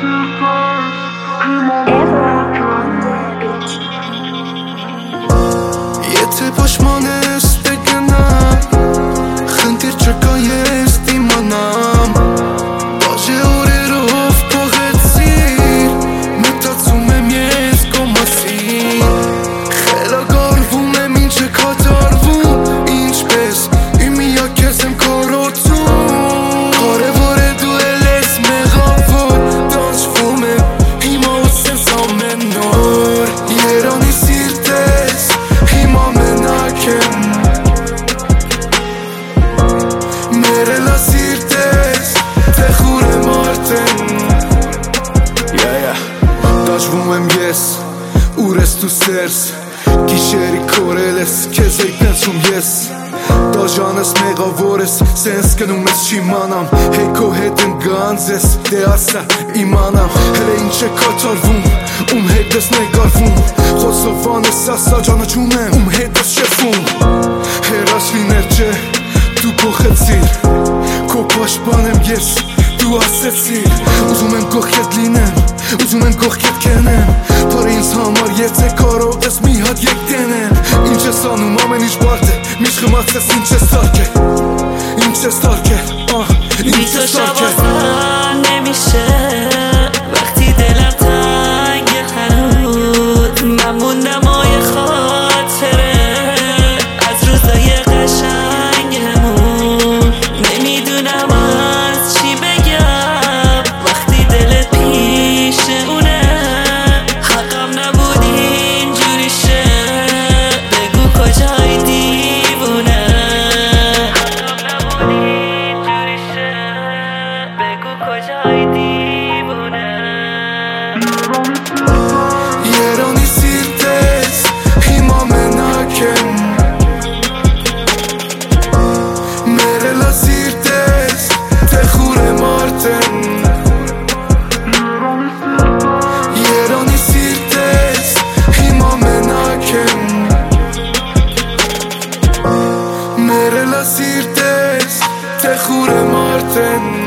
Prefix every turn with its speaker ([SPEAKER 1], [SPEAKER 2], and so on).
[SPEAKER 1] circle. Եմ ես, ուր ես դու սերս Գիշերի կորել ես, կեզ էի պենցում ես Դաժանս մեղավոր ես, սենս կնում ես չիմանամ Հեյ քո հետ ընգանց ես, դե ասա իմանամ Հրե ինչ է կատարվում, ում հետ ես նեկարվում Խոսովան ես ասա ճանաչում եմ, ում հետ ես շեֆում Հերաշվիներ չէ, դու փոխեցիր Քո պաշպան եմ ես, تو آسفسی ازو من گوخ کرد لینم ازو من گوخ کرد کنم تار این سامار یه تکار و قسمی هاد یک دنم این چه سانو ما ایش بارده. میشه ما این چه سارکه. این چه سارکه.
[SPEAKER 2] این
[SPEAKER 1] چه سارکه. I'm a خوره مارتن